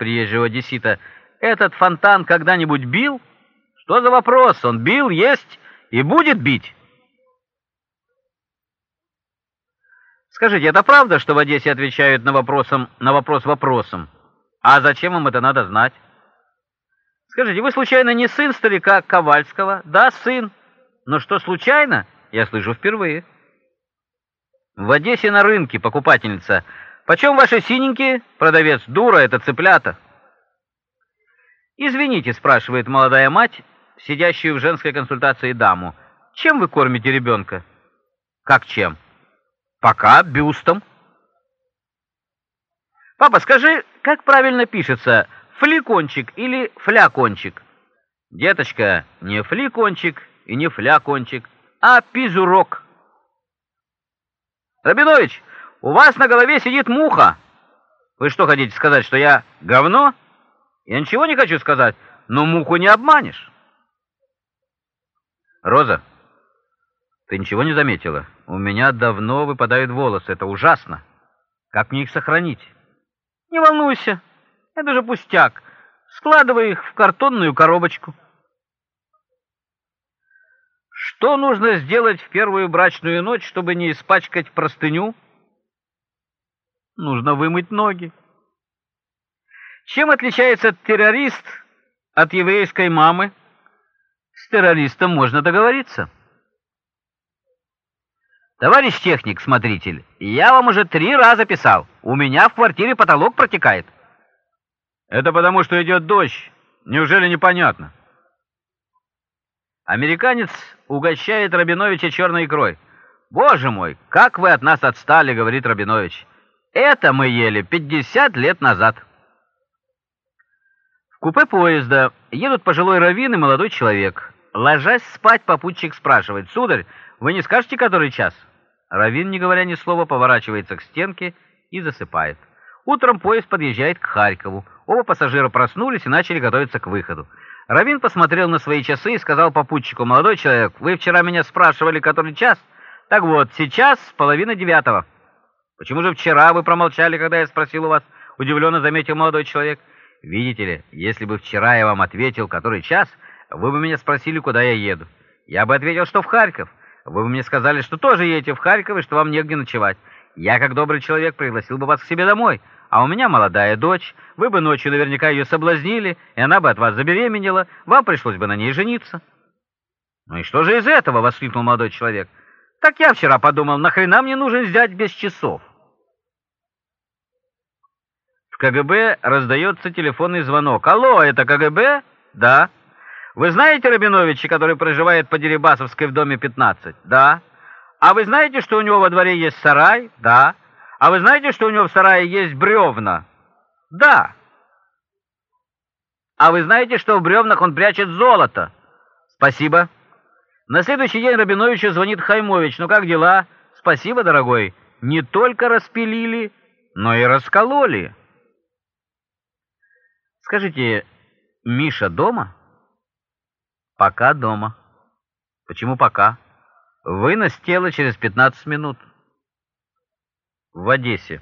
приезжего одессита. «Этот фонтан когда-нибудь бил?» «Что за вопрос? Он бил, есть и будет бить». Скажите, это правда, что в Одессе отвечают на, вопросом, на вопрос вопросом? А зачем вам это надо знать? Скажите, вы случайно не сын старика Ковальского? Да, сын. Но что случайно, я слышу впервые. В Одессе на рынке покупательница. Почем ваши синенькие? Продавец. Дура, это цыплята. Извините, спрашивает молодая мать, сидящую в женской консультации даму. Чем вы кормите ребенка? Как чем? Пока бюстом. Папа, скажи, как правильно пишется, фликончик или флякончик? Деточка, не фликончик и не флякончик, а пизурок. Рабинович, у вас на голове сидит муха. Вы что хотите сказать, что я говно? Я ничего не хочу сказать, но муху не обманешь. Роза, ты ничего не заметила? У меня давно выпадают волосы. Это ужасно. Как мне их сохранить? Не волнуйся. Это же пустяк. Складывай их в картонную коробочку. Что нужно сделать в первую брачную ночь, чтобы не испачкать простыню? Нужно вымыть ноги. Чем отличается террорист от еврейской мамы? С террористом можно договориться. Товарищ техник-смотритель, я вам уже три раза писал. У меня в квартире потолок протекает. Это потому, что идет дождь. Неужели непонятно? Американец угощает Рабиновича черной икрой. «Боже мой, как вы от нас отстали!» — говорит Рабинович. «Это мы ели 50 лет назад». В купе поезда едут пожилой раввин и молодой человек. Ложась спать, попутчик спрашивает. «Сударь, вы не скажете, который час?» Равин, не говоря ни слова, поворачивается к стенке и засыпает. Утром поезд подъезжает к Харькову. Оба пассажира проснулись и начали готовиться к выходу. Равин посмотрел на свои часы и сказал попутчику, «Молодой человек, вы вчера меня спрашивали, который час? Так вот, сейчас половина девятого». «Почему же вчера вы промолчали, когда я спросил у вас?» — удивленно заметил молодой человек. «Видите ли, если бы вчера я вам ответил, который час, вы бы меня спросили, куда я еду. Я бы ответил, что в Харьков. Вы бы мне сказали, что тоже едете в Харьков и что вам негде ночевать. Я, как добрый человек, пригласил бы вас к себе домой. А у меня молодая дочь. Вы бы ночью наверняка ее соблазнили, и она бы от вас забеременела. Вам пришлось бы на ней жениться». «Ну и что же из этого?» — воскликнул молодой человек. «Так я вчера подумал, нахрена мне нужен взять без часов?» КГБ раздается телефонный звонок. «Алло, это КГБ?» «Да». Вы знаете Рабиновича, который проживает по Дерибасовской в доме 15? Да. А вы знаете, что у него во дворе есть сарай? Да. А вы знаете, что у него в сарае есть бревна? Да. А вы знаете, что в бревнах он прячет золото? Спасибо. На следующий день Рабиновичу звонит Хаймович. Ну как дела? Спасибо, дорогой. Не только распилили, но и раскололи. Скажите, Миша дома? Пока дома. Почему пока? Вынос тела через 15 минут. В Одессе.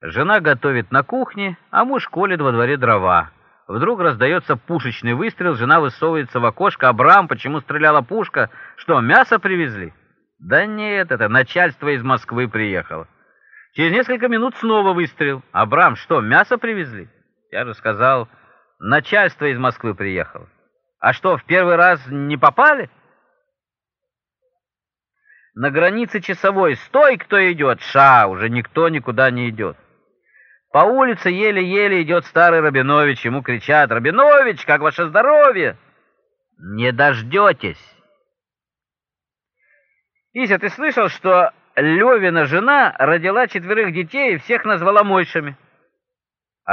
Жена готовит на кухне, а муж колет во дворе дрова. Вдруг раздается пушечный выстрел, жена высовывается в окошко. «Абрам, почему стреляла пушка? Что, мясо привезли?» «Да нет, это начальство из Москвы приехало». Через несколько минут снова выстрел. «Абрам, что, мясо привезли?» Я же сказал, начальство из Москвы приехало. А что, в первый раз не попали? На границе часовой «Стой, кто идет!» «Ша!» Уже никто никуда не идет. По улице еле-еле идет старый Рабинович. Ему кричат «Рабинович, как ваше здоровье?» «Не дождетесь!» Ися, ты слышал, что Левина жена родила четверых детей и всех назвала Мойшами?